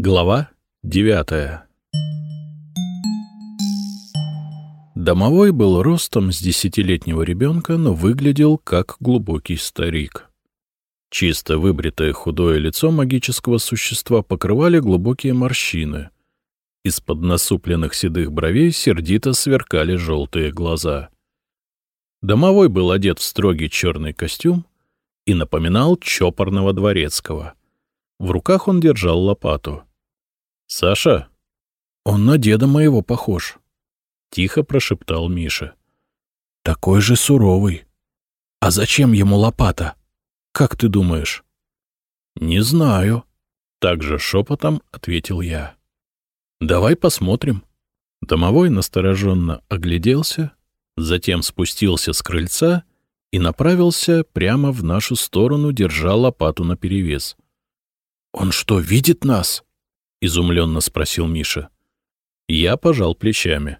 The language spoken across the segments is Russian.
Глава девятая Домовой был ростом с десятилетнего ребенка, но выглядел как глубокий старик. Чисто выбритое худое лицо магического существа покрывали глубокие морщины. Из-под насупленных седых бровей сердито сверкали желтые глаза. Домовой был одет в строгий черный костюм и напоминал чопорного дворецкого. В руках он держал лопату — «Саша, он на деда моего похож», — тихо прошептал Миша. «Такой же суровый. А зачем ему лопата? Как ты думаешь?» «Не знаю», — также шепотом ответил я. «Давай посмотрим». Домовой настороженно огляделся, затем спустился с крыльца и направился прямо в нашу сторону, держа лопату наперевес. «Он что, видит нас?» — изумленно спросил Миша. Я пожал плечами.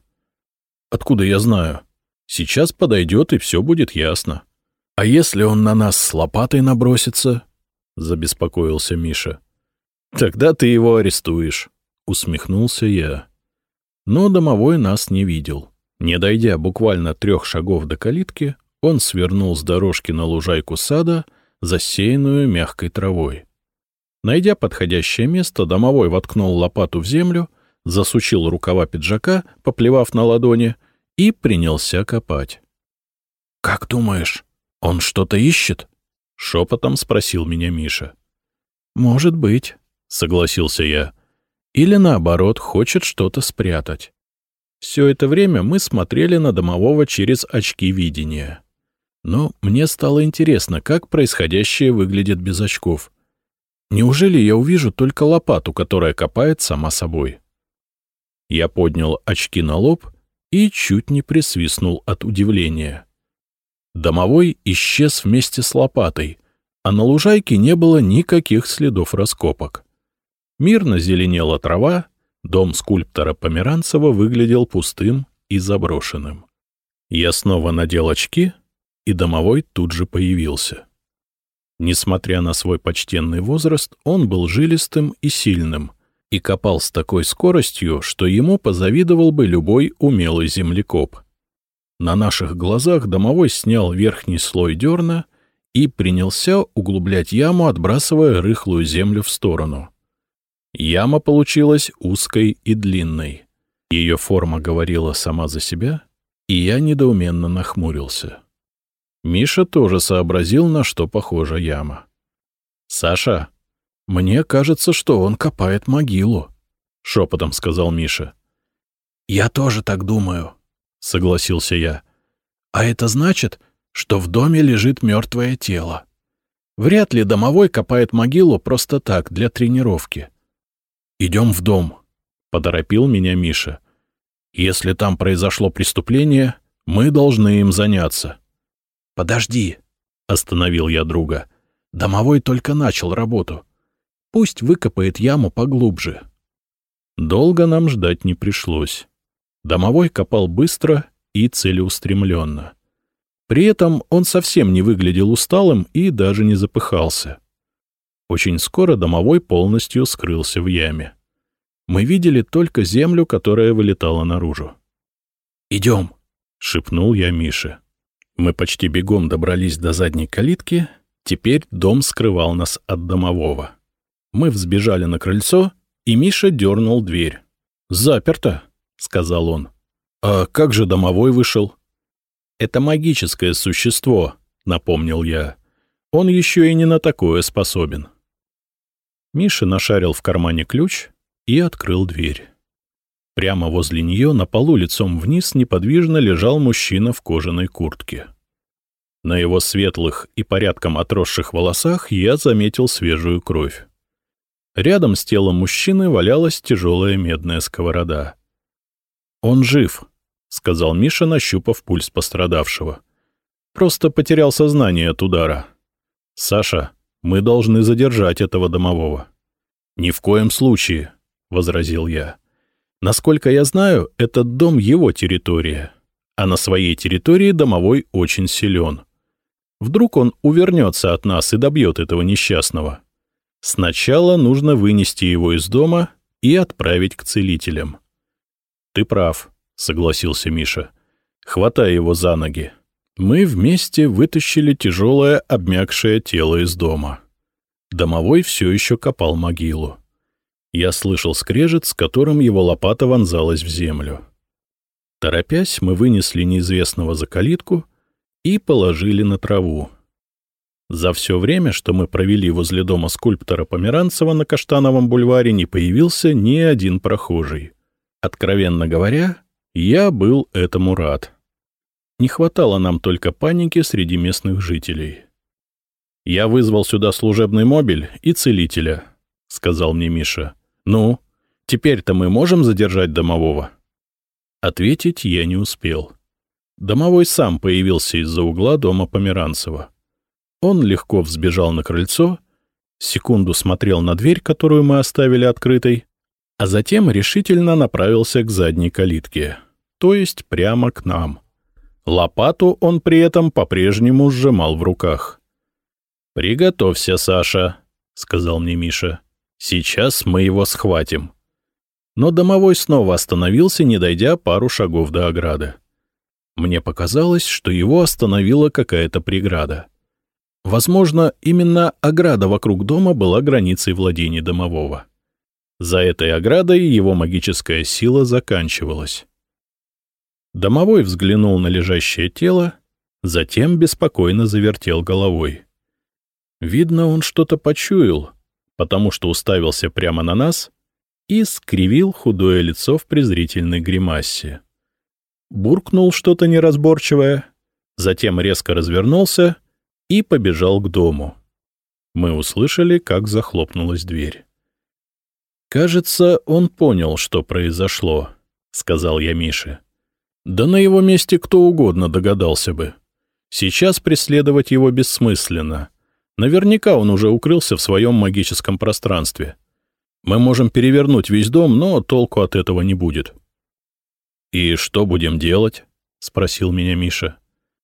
«Откуда я знаю? Сейчас подойдет, и все будет ясно. А если он на нас с лопатой набросится?» — забеспокоился Миша. «Тогда ты его арестуешь», — усмехнулся я. Но домовой нас не видел. Не дойдя буквально трех шагов до калитки, он свернул с дорожки на лужайку сада, засеянную мягкой травой. Найдя подходящее место, домовой воткнул лопату в землю, засучил рукава пиджака, поплевав на ладони, и принялся копать. — Как думаешь, он что-то ищет? — шепотом спросил меня Миша. — Может быть, — согласился я. Или, наоборот, хочет что-то спрятать. Все это время мы смотрели на домового через очки видения. Но мне стало интересно, как происходящее выглядит без очков — Неужели я увижу только лопату, которая копает сама собой? Я поднял очки на лоб и чуть не присвистнул от удивления. Домовой исчез вместе с лопатой, а на лужайке не было никаких следов раскопок. Мирно зеленела трава, дом скульптора Померанцева выглядел пустым и заброшенным. Я снова надел очки, и домовой тут же появился. Несмотря на свой почтенный возраст, он был жилистым и сильным и копал с такой скоростью, что ему позавидовал бы любой умелый землекоп. На наших глазах домовой снял верхний слой дерна и принялся углублять яму, отбрасывая рыхлую землю в сторону. Яма получилась узкой и длинной. Ее форма говорила сама за себя, и я недоуменно нахмурился. Миша тоже сообразил, на что похожа яма. — Саша, мне кажется, что он копает могилу, — шепотом сказал Миша. — Я тоже так думаю, — согласился я. — А это значит, что в доме лежит мертвое тело. Вряд ли домовой копает могилу просто так, для тренировки. — Идем в дом, — поторопил меня Миша. — Если там произошло преступление, мы должны им заняться. — «Подожди», — остановил я друга. «Домовой только начал работу. Пусть выкопает яму поглубже». Долго нам ждать не пришлось. Домовой копал быстро и целеустремленно. При этом он совсем не выглядел усталым и даже не запыхался. Очень скоро домовой полностью скрылся в яме. Мы видели только землю, которая вылетала наружу. «Идем», — шепнул я Мише. Мы почти бегом добрались до задней калитки, теперь дом скрывал нас от домового. Мы взбежали на крыльцо, и Миша дернул дверь. «Заперто», — сказал он. «А как же домовой вышел?» «Это магическое существо», — напомнил я. «Он еще и не на такое способен». Миша нашарил в кармане ключ и открыл дверь. Прямо возле нее на полу лицом вниз неподвижно лежал мужчина в кожаной куртке. На его светлых и порядком отросших волосах я заметил свежую кровь. Рядом с телом мужчины валялась тяжелая медная сковорода. «Он жив», — сказал Миша, нащупав пульс пострадавшего. «Просто потерял сознание от удара. Саша, мы должны задержать этого домового». «Ни в коем случае», — возразил я. Насколько я знаю, этот дом — его территория, а на своей территории домовой очень силен. Вдруг он увернется от нас и добьет этого несчастного. Сначала нужно вынести его из дома и отправить к целителям. — Ты прав, — согласился Миша. — Хватай его за ноги. Мы вместе вытащили тяжелое обмякшее тело из дома. Домовой все еще копал могилу. Я слышал скрежет, с которым его лопата вонзалась в землю. Торопясь, мы вынесли неизвестного за калитку и положили на траву. За все время, что мы провели возле дома скульптора Померанцева на Каштановом бульваре, не появился ни один прохожий. Откровенно говоря, я был этому рад. Не хватало нам только паники среди местных жителей. «Я вызвал сюда служебный мобиль и целителя», — сказал мне Миша. «Ну, теперь-то мы можем задержать домового?» Ответить я не успел. Домовой сам появился из-за угла дома Померанцева. Он легко взбежал на крыльцо, секунду смотрел на дверь, которую мы оставили открытой, а затем решительно направился к задней калитке, то есть прямо к нам. Лопату он при этом по-прежнему сжимал в руках. «Приготовься, Саша», — сказал мне Миша. «Сейчас мы его схватим» но домовой снова остановился, не дойдя пару шагов до ограды. Мне показалось, что его остановила какая-то преграда. Возможно, именно ограда вокруг дома была границей владений домового. За этой оградой его магическая сила заканчивалась. Домовой взглянул на лежащее тело, затем беспокойно завертел головой. Видно, он что-то почуял, потому что уставился прямо на нас и скривил худое лицо в презрительной гримасе. Буркнул что-то неразборчивое, затем резко развернулся и побежал к дому. Мы услышали, как захлопнулась дверь. «Кажется, он понял, что произошло», — сказал я Мише. «Да на его месте кто угодно догадался бы. Сейчас преследовать его бессмысленно. Наверняка он уже укрылся в своем магическом пространстве. Мы можем перевернуть весь дом, но толку от этого не будет. — И что будем делать? — спросил меня Миша.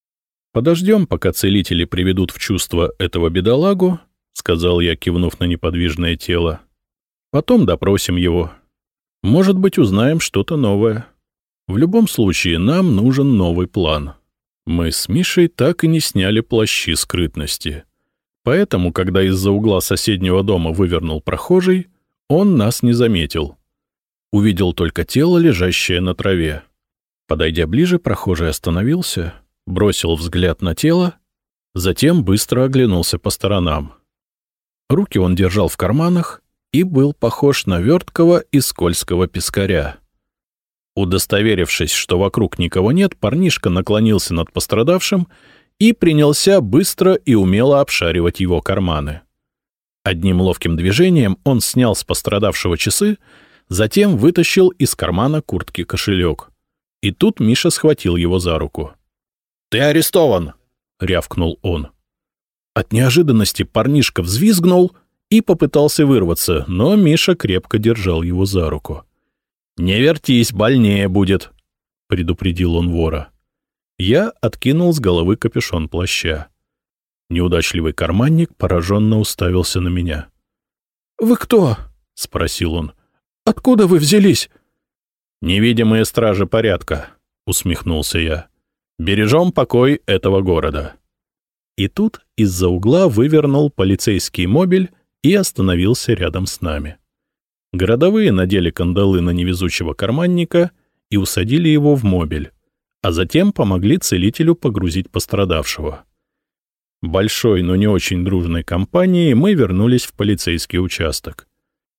— Подождем, пока целители приведут в чувство этого бедолагу, — сказал я, кивнув на неподвижное тело. — Потом допросим его. Может быть, узнаем что-то новое. В любом случае, нам нужен новый план. Мы с Мишей так и не сняли плащи скрытности. Поэтому, когда из-за угла соседнего дома вывернул прохожий, он нас не заметил. Увидел только тело, лежащее на траве. Подойдя ближе, прохожий остановился, бросил взгляд на тело, затем быстро оглянулся по сторонам. Руки он держал в карманах и был похож на верткого и скользкого пескаря. Удостоверившись, что вокруг никого нет, парнишка наклонился над пострадавшим и принялся быстро и умело обшаривать его карманы. Одним ловким движением он снял с пострадавшего часы, затем вытащил из кармана куртки кошелек. И тут Миша схватил его за руку. «Ты арестован!» — рявкнул он. От неожиданности парнишка взвизгнул и попытался вырваться, но Миша крепко держал его за руку. «Не вертись, больнее будет», — предупредил он вора. Я откинул с головы капюшон плаща. Неудачливый карманник пораженно уставился на меня. — Вы кто? — спросил он. — Откуда вы взялись? — Невидимые стражи порядка, — усмехнулся я. — Бережем покой этого города. И тут из-за угла вывернул полицейский мобиль и остановился рядом с нами. Городовые надели кандалы на невезучего карманника и усадили его в мобиль, а затем помогли целителю погрузить пострадавшего. Большой, но не очень дружной компанией мы вернулись в полицейский участок.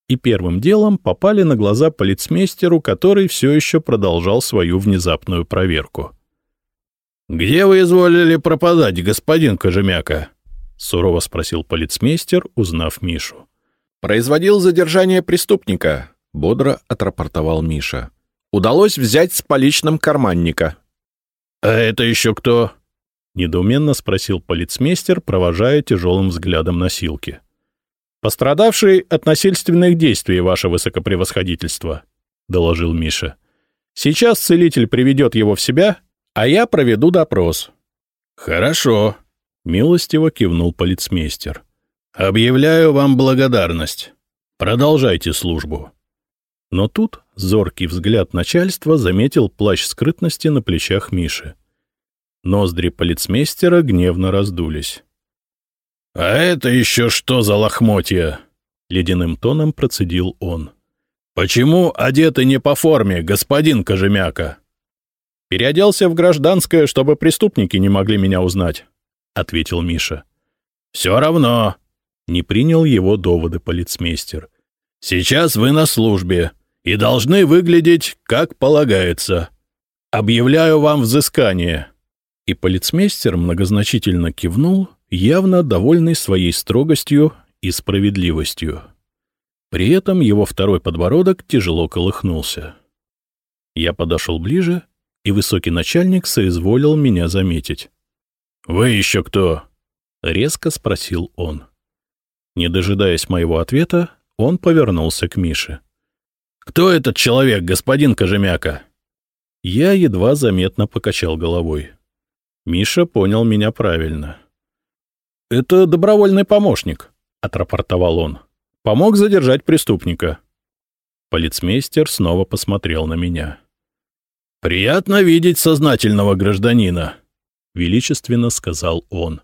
И первым делом попали на глаза полицмейстеру, который все еще продолжал свою внезапную проверку. «Где вы изволили пропадать, господин Кожемяка?» — сурово спросил полицмейстер, узнав Мишу. «Производил задержание преступника», — бодро отрапортовал Миша. «Удалось взять с поличным карманника». «А это еще кто?» — недоуменно спросил полицмейстер, провожая тяжелым взглядом носилки. «Пострадавший от насильственных действий, ваше высокопревосходительство», — доложил Миша. «Сейчас целитель приведет его в себя, а я проведу допрос». «Хорошо», — милостиво кивнул полицмейстер. Объявляю вам благодарность. Продолжайте службу. Но тут зоркий взгляд начальства заметил плащ скрытности на плечах Миши. Ноздри полицмейстера гневно раздулись. — А это еще что за лохмотья? — ледяным тоном процедил он. — Почему одеты не по форме, господин Кожемяка? — Переоделся в гражданское, чтобы преступники не могли меня узнать, — ответил Миша. — Все равно, — не принял его доводы полицмейстер. — Сейчас вы на службе и должны выглядеть, как полагается. Объявляю вам взыскание. И полицмейстер многозначительно кивнул, явно довольный своей строгостью и справедливостью. При этом его второй подбородок тяжело колыхнулся. Я подошел ближе, и высокий начальник соизволил меня заметить. «Вы еще кто?» — резко спросил он. Не дожидаясь моего ответа, он повернулся к Мише. «Кто этот человек, господин Кожемяка?» Я едва заметно покачал головой. Миша понял меня правильно. «Это добровольный помощник», — отрапортовал он. «Помог задержать преступника». Полицмейстер снова посмотрел на меня. «Приятно видеть сознательного гражданина», — величественно сказал он.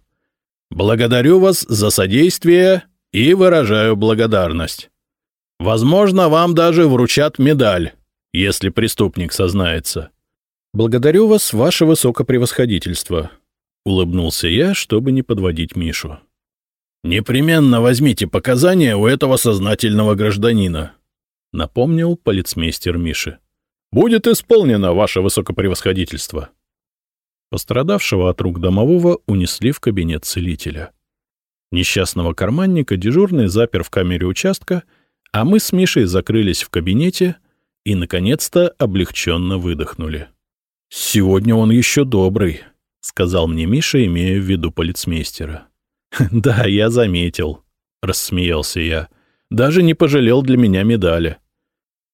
«Благодарю вас за содействие и выражаю благодарность. Возможно, вам даже вручат медаль, если преступник сознается. «Благодарю вас, ваше высокопревосходительство», — улыбнулся я, чтобы не подводить Мишу. «Непременно возьмите показания у этого сознательного гражданина», — напомнил полицмейстер Миши. «Будет исполнено, ваше высокопревосходительство». Пострадавшего от рук домового унесли в кабинет целителя. Несчастного карманника дежурный запер в камере участка, а мы с Мишей закрылись в кабинете и, наконец-то, облегченно выдохнули. «Сегодня он еще добрый», — сказал мне Миша, имея в виду полицмейстера. «Да, я заметил», — рассмеялся я. «Даже не пожалел для меня медали».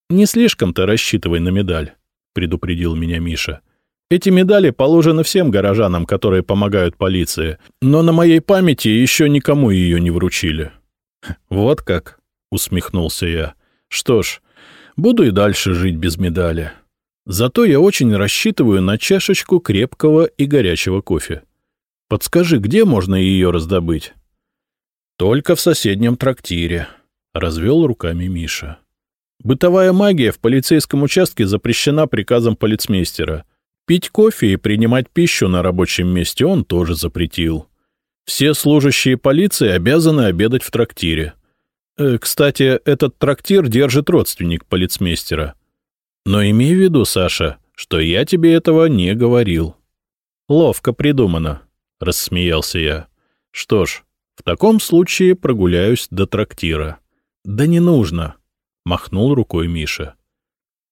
«Не слишком-то рассчитывай на медаль», — предупредил меня Миша. «Эти медали положены всем горожанам, которые помогают полиции, но на моей памяти еще никому ее не вручили». «Вот как», — усмехнулся я. «Что ж, буду и дальше жить без медали». Зато я очень рассчитываю на чашечку крепкого и горячего кофе. Подскажи, где можно ее раздобыть? — Только в соседнем трактире, — развел руками Миша. Бытовая магия в полицейском участке запрещена приказом полицмейстера. Пить кофе и принимать пищу на рабочем месте он тоже запретил. Все служащие полиции обязаны обедать в трактире. Э, кстати, этот трактир держит родственник полицмейстера. Но имей в виду, Саша, что я тебе этого не говорил. Ловко придумано, — рассмеялся я. Что ж, в таком случае прогуляюсь до трактира. Да не нужно, — махнул рукой Миша.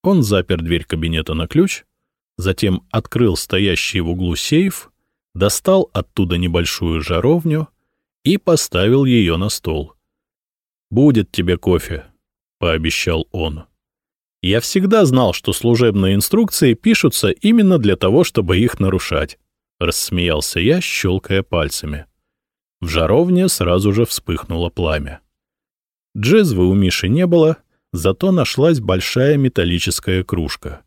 Он запер дверь кабинета на ключ, затем открыл стоящий в углу сейф, достал оттуда небольшую жаровню и поставил ее на стол. «Будет тебе кофе», — пообещал он. Я всегда знал, что служебные инструкции пишутся именно для того, чтобы их нарушать. Рассмеялся я, щелкая пальцами. В жаровне сразу же вспыхнуло пламя. Джезвы у Миши не было, зато нашлась большая металлическая кружка.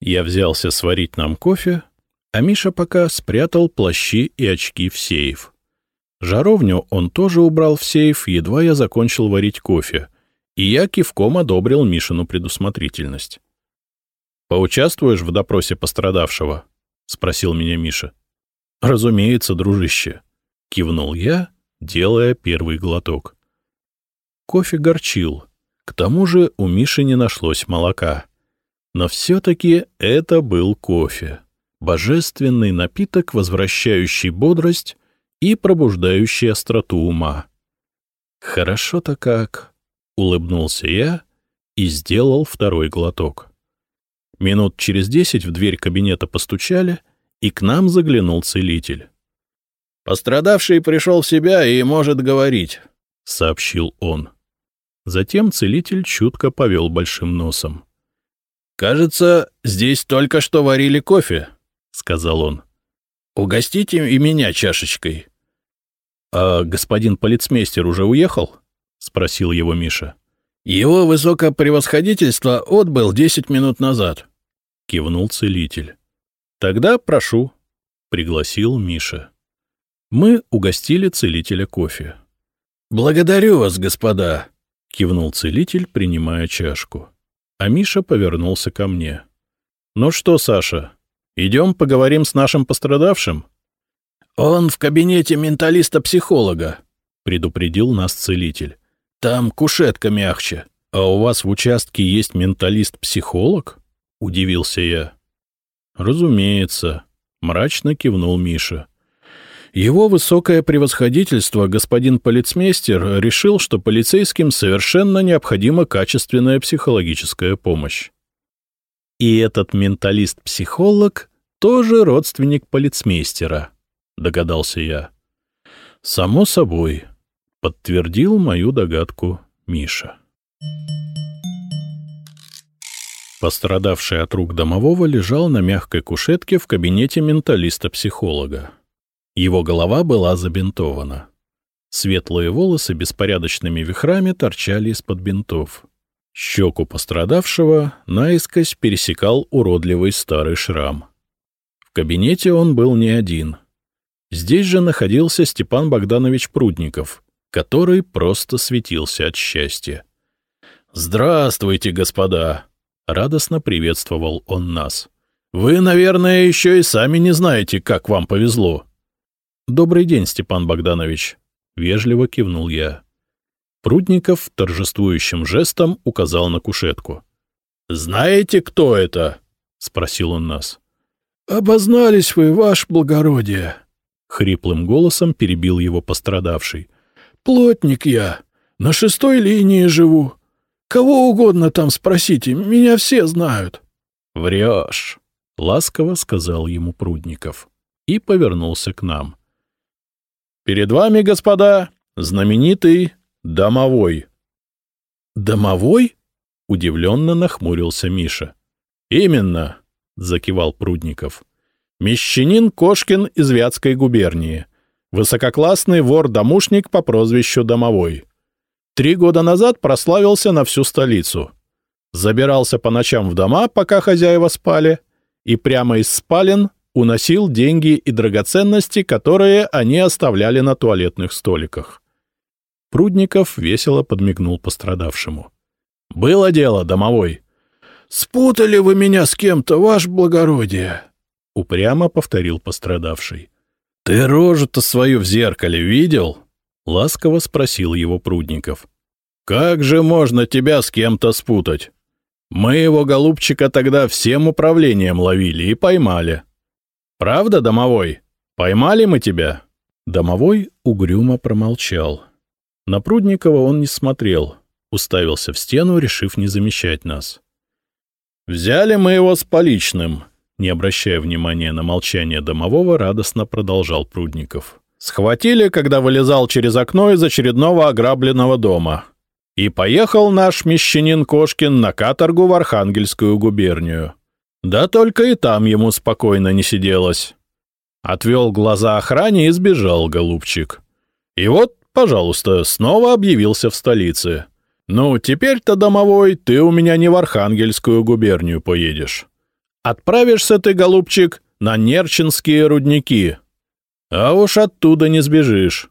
Я взялся сварить нам кофе, а Миша пока спрятал плащи и очки в сейф. Жаровню он тоже убрал в сейф, едва я закончил варить кофе — и я кивком одобрил Мишину предусмотрительность. «Поучаствуешь в допросе пострадавшего?» — спросил меня Миша. «Разумеется, дружище», — кивнул я, делая первый глоток. Кофе горчил. К тому же у Миши не нашлось молока. Но все-таки это был кофе. Божественный напиток, возвращающий бодрость и пробуждающий остроту ума. Хорошо-то как улыбнулся я и сделал второй глоток. Минут через десять в дверь кабинета постучали, и к нам заглянул целитель. «Пострадавший пришел в себя и может говорить», — сообщил он. Затем целитель чутко повел большим носом. «Кажется, здесь только что варили кофе», — сказал он. «Угостите и меня чашечкой». — А господин полицмейстер уже уехал? — спросил его Миша. — Его высокопревосходительство отбыл десять минут назад, — кивнул целитель. — Тогда прошу, — пригласил Миша. Мы угостили целителя кофе. — Благодарю вас, господа, — кивнул целитель, принимая чашку. А Миша повернулся ко мне. — Ну что, Саша, идем поговорим с нашим пострадавшим? — Он в кабинете менталиста-психолога, — предупредил нас целитель. — Там кушетка мягче. — А у вас в участке есть менталист-психолог? — удивился я. — Разумеется, — мрачно кивнул Миша. Его высокое превосходительство, господин полицмейстер, решил, что полицейским совершенно необходима качественная психологическая помощь. И этот менталист-психолог тоже родственник полицмейстера, догадался я. Само собой, подтвердил мою догадку Миша. Пострадавший от рук домового лежал на мягкой кушетке в кабинете менталиста-психолога. Его голова была забинтована. Светлые волосы беспорядочными вихрами торчали из-под бинтов. Щеку пострадавшего наискось пересекал уродливый старый шрам. В кабинете он был не один. Здесь же находился Степан Богданович Прудников, который просто светился от счастья. «Здравствуйте, господа!» — радостно приветствовал он нас. «Вы, наверное, еще и сами не знаете, как вам повезло». «Добрый день, Степан Богданович», — вежливо кивнул я. Прудников торжествующим жестом указал на кушетку. «Знаете, кто это?» — спросил он нас. «Обознались вы, ваше благородие», — хриплым голосом перебил его пострадавший. «Плотник я, на шестой линии живу. Кого угодно там спросите, меня все знают». «Врешь», — ласково сказал ему Прудников и повернулся к нам. Перед вами, господа, знаменитый домовой. Домовой? Удивленно нахмурился Миша. Именно, закивал Прудников. Мещанин Кошкин из Вятской губернии. Высококлассный вор-домушник по прозвищу Домовой. Три года назад прославился на всю столицу. Забирался по ночам в дома, пока хозяева спали, и прямо из спален уносил деньги и драгоценности, которые они оставляли на туалетных столиках. Прудников весело подмигнул пострадавшему. — Было дело, домовой. — Спутали вы меня с кем-то, ваше благородие, — упрямо повторил пострадавший. — Ты рожу-то свою в зеркале видел? — ласково спросил его Прудников. — Как же можно тебя с кем-то спутать? Мы его, голубчика, тогда всем управлением ловили и поймали. — «Правда, домовой? Поймали мы тебя?» Домовой угрюмо промолчал. На Прудникова он не смотрел, уставился в стену, решив не замечать нас. «Взяли мы его с поличным», — не обращая внимания на молчание домового, радостно продолжал Прудников. «Схватили, когда вылезал через окно из очередного ограбленного дома. И поехал наш мещанин Кошкин на каторгу в Архангельскую губернию. Да только и там ему спокойно не сиделось. Отвел глаза охране и сбежал, голубчик. И вот, пожалуйста, снова объявился в столице. Ну, теперь-то, домовой, ты у меня не в Архангельскую губернию поедешь. Отправишься ты, голубчик, на Нерчинские рудники. А уж оттуда не сбежишь.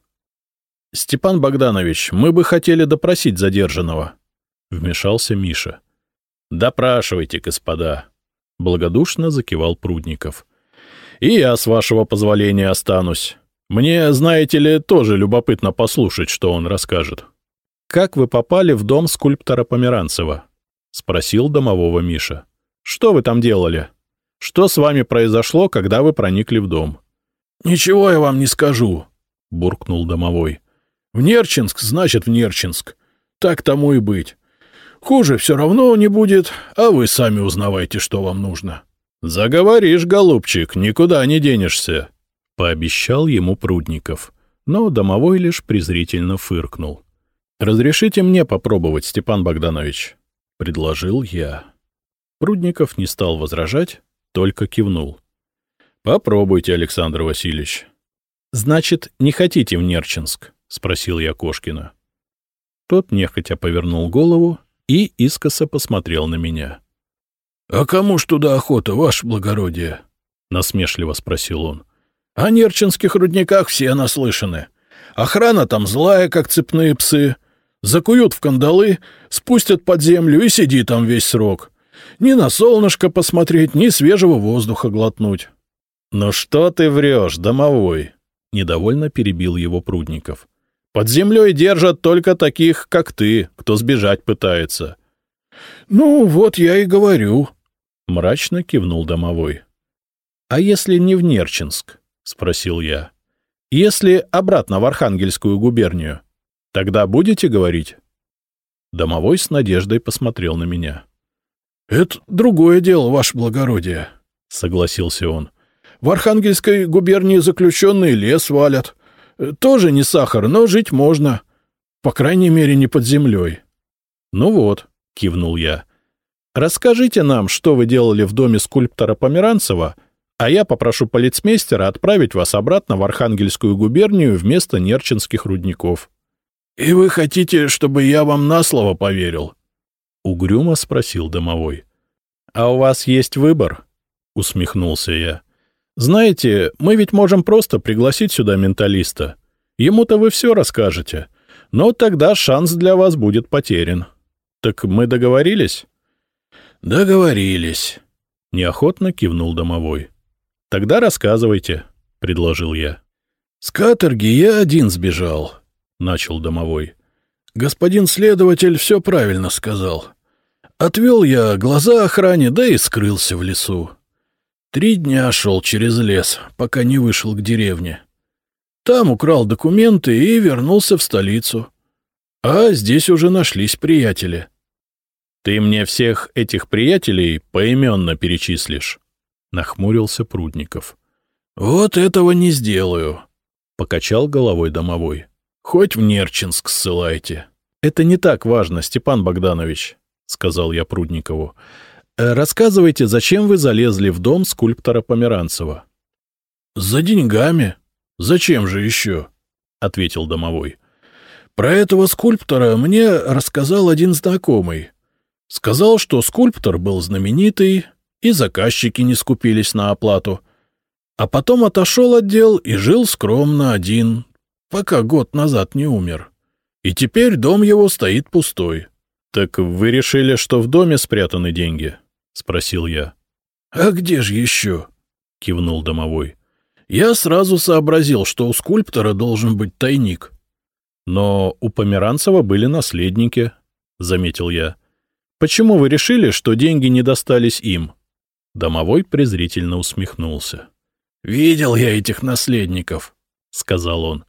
— Степан Богданович, мы бы хотели допросить задержанного. — вмешался Миша. — Допрашивайте, господа. — благодушно закивал Прудников. — И я, с вашего позволения, останусь. Мне, знаете ли, тоже любопытно послушать, что он расскажет. — Как вы попали в дом скульптора Померанцева? — спросил домового Миша. — Что вы там делали? Что с вами произошло, когда вы проникли в дом? — Ничего я вам не скажу, — буркнул домовой. — В Нерчинск, значит, в Нерчинск. Так тому и быть. Хуже все равно не будет, а вы сами узнавайте, что вам нужно. — Заговоришь, голубчик, никуда не денешься, — пообещал ему Прудников, но домовой лишь презрительно фыркнул. — Разрешите мне попробовать, Степан Богданович, — предложил я. Прудников не стал возражать, только кивнул. — Попробуйте, Александр Васильевич. — Значит, не хотите в Нерчинск? — спросил я Кошкина. Тот нехотя повернул голову и искоса посмотрел на меня. — А кому ж туда охота, ваше благородие? — насмешливо спросил он. — О нерчинских рудниках все наслышаны. Охрана там злая, как цепные псы. Закуют в кандалы, спустят под землю и сиди там весь срок. Ни на солнышко посмотреть, ни свежего воздуха глотнуть. — Ну что ты врешь, домовой? — недовольно перебил его Прудников. — Под землей держат только таких, как ты, кто сбежать пытается. — Ну, вот я и говорю, — мрачно кивнул домовой. — А если не в Нерчинск? — спросил я. — Если обратно в Архангельскую губернию, тогда будете говорить? Домовой с надеждой посмотрел на меня. — Это другое дело, ваше благородие, — согласился он. В Архангельской губернии заключенные лес валят. Тоже не сахар, но жить можно. По крайней мере, не под землей. — Ну вот, — кивнул я. — Расскажите нам, что вы делали в доме скульптора Померанцева, а я попрошу полицмейстера отправить вас обратно в Архангельскую губернию вместо Нерчинских рудников. — И вы хотите, чтобы я вам на слово поверил? — угрюмо спросил домовой. — А у вас есть выбор? — усмехнулся я. — знаете, мы ведь можем просто пригласить сюда менталиста. Ему-то вы все расскажете. Но тогда шанс для вас будет потерян. Так мы договорились? — Договорились. — неохотно кивнул домовой. — Тогда рассказывайте, — предложил я. — С каторги я один сбежал, — начал домовой. — Господин следователь все правильно сказал. Отвел я глаза охране, да и скрылся в лесу. Три дня шел через лес, пока не вышел к деревне. Там украл документы и вернулся в столицу. А здесь уже нашлись приятели. — Ты мне всех этих приятелей поименно перечислишь? — нахмурился Прудников. — Вот этого не сделаю, — покачал головой домовой. — Хоть в Нерчинск ссылайте. — Это не так важно, Степан Богданович, — сказал я Прудникову. Э, рассказывайте, зачем вы залезли в дом скульптора Померанцева? — За деньгами. Зачем же еще? — ответил домовой. — Про этого скульптора мне рассказал один знакомый. Сказал, что скульптор был знаменитый, и заказчики не скупились на оплату. А потом отошел от дел и жил скромно один, пока год назад не умер. И теперь дом его стоит пустой. — Так вы решили, что в доме спрятаны деньги? —— спросил я. — А где же еще? — кивнул домовой. — Я сразу сообразил, что у скульптора должен быть тайник. — Но у Померанцева были наследники, — заметил я. — Почему вы решили, что деньги не достались им? Домовой презрительно усмехнулся. — Видел я этих наследников, — сказал он. —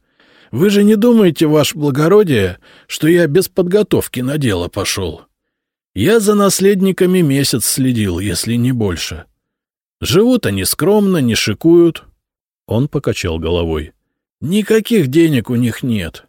Вы же не думаете, ваше благородие, что я без подготовки на дело пошел? — я за наследниками месяц следил, если не больше. Живут они скромно, не шикуют. Он покачал головой. Никаких денег у них нет.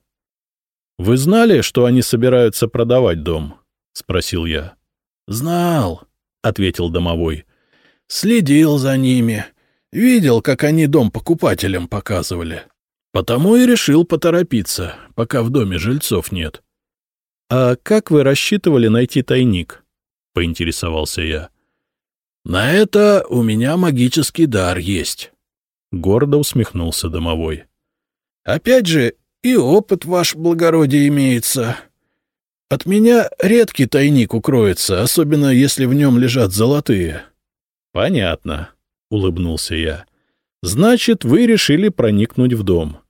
— Вы знали, что они собираются продавать дом? — спросил я. — Знал, — ответил домовой. — Следил за ними. Видел, как они дом покупателям показывали. Потому и решил поторопиться, пока в доме жильцов нет. «А как вы рассчитывали найти тайник?» — поинтересовался я. «На это у меня магический дар есть», — гордо усмехнулся домовой. «Опять же, и опыт, ваш благородие, имеется. От меня редкий тайник укроется, особенно если в нем лежат золотые». «Понятно», — улыбнулся я. «Значит, вы решили проникнуть в дом.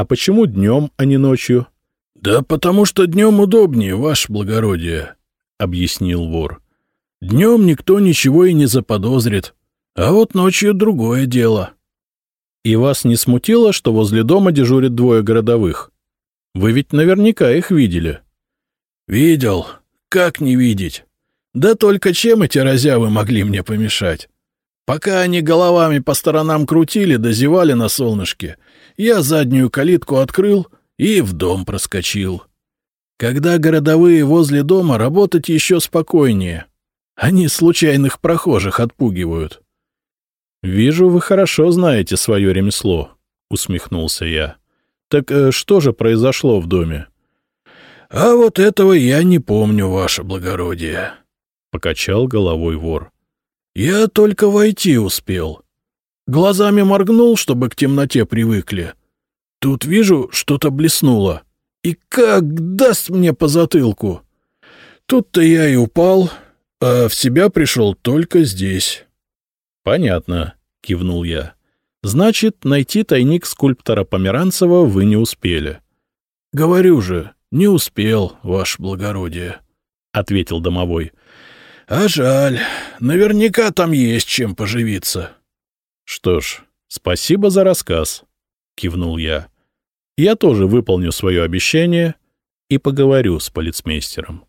А почему днем, а не ночью?» — Да потому что днем удобнее, ваше благородие, — объяснил вор. — Днем никто ничего и не заподозрит, а вот ночью другое дело. — И вас не смутило, что возле дома дежурят двое городовых? Вы ведь наверняка их видели. — Видел. Как не видеть? Да только чем эти разявы могли мне помешать? Пока они головами по сторонам крутили, дозевали на солнышке, я заднюю калитку открыл — и в дом проскочил. Когда городовые возле дома, работать еще спокойнее. Они случайных прохожих отпугивают. — Вижу, вы хорошо знаете свое ремесло, — усмехнулся я. «Так э, что же произошло в доме?» «А вот этого я не помню, ваше благородие», — покачал головой вор. «Я только войти успел. Глазами моргнул, чтобы к темноте привыкли. Тут вижу, что-то блеснуло. И как даст мне по затылку. Тут-то я и упал, а в себя пришел только здесь». «Понятно», — кивнул я. «Значит, найти тайник скульптора Померанцева вы не успели». «Говорю же, не успел, ваше благородие», — ответил домовой. «А жаль, наверняка там есть чем поживиться». «Что ж, спасибо за рассказ», — кивнул я. «Я тоже выполню свое обещание и поговорю с полицмейстером».